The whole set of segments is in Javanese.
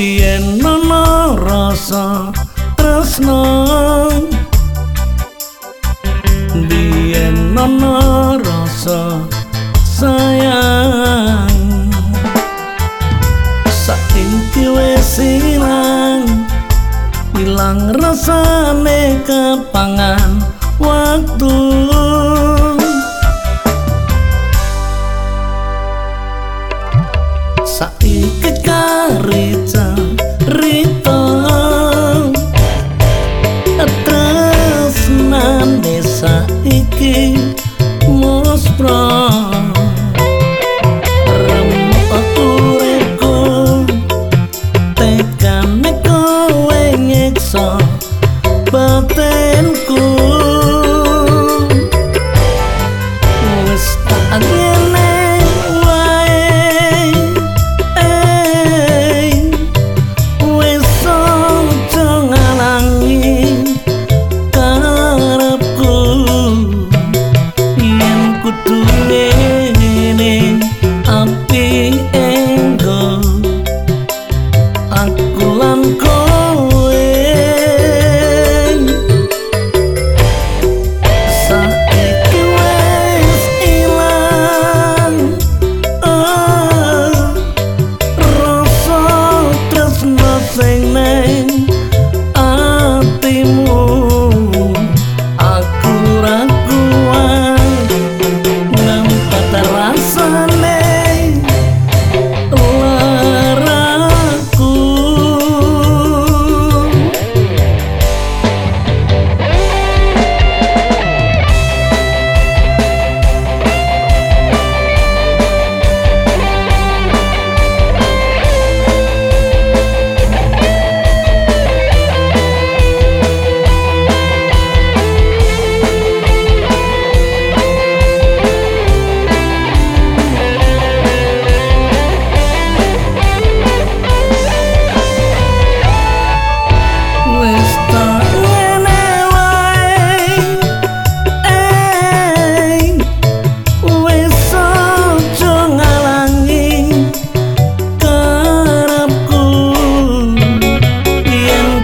yen ana rasa tresno biyen ana rasa sayang. Saiki wis ilang ilang rasane kepangan waktu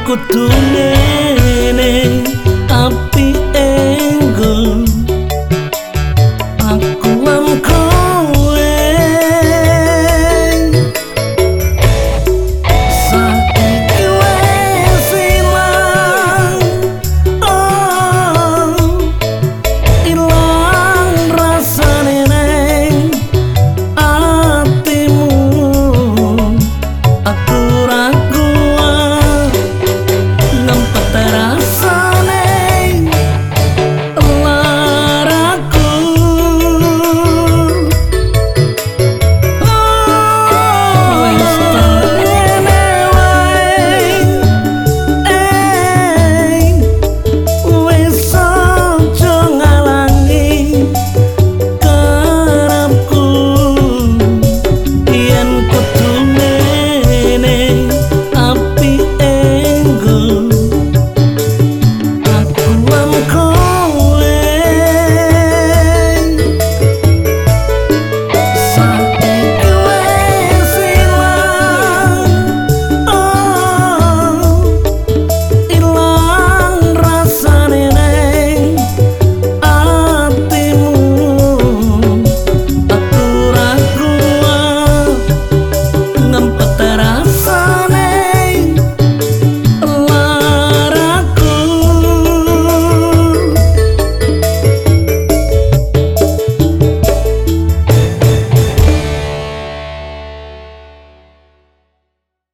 cotoner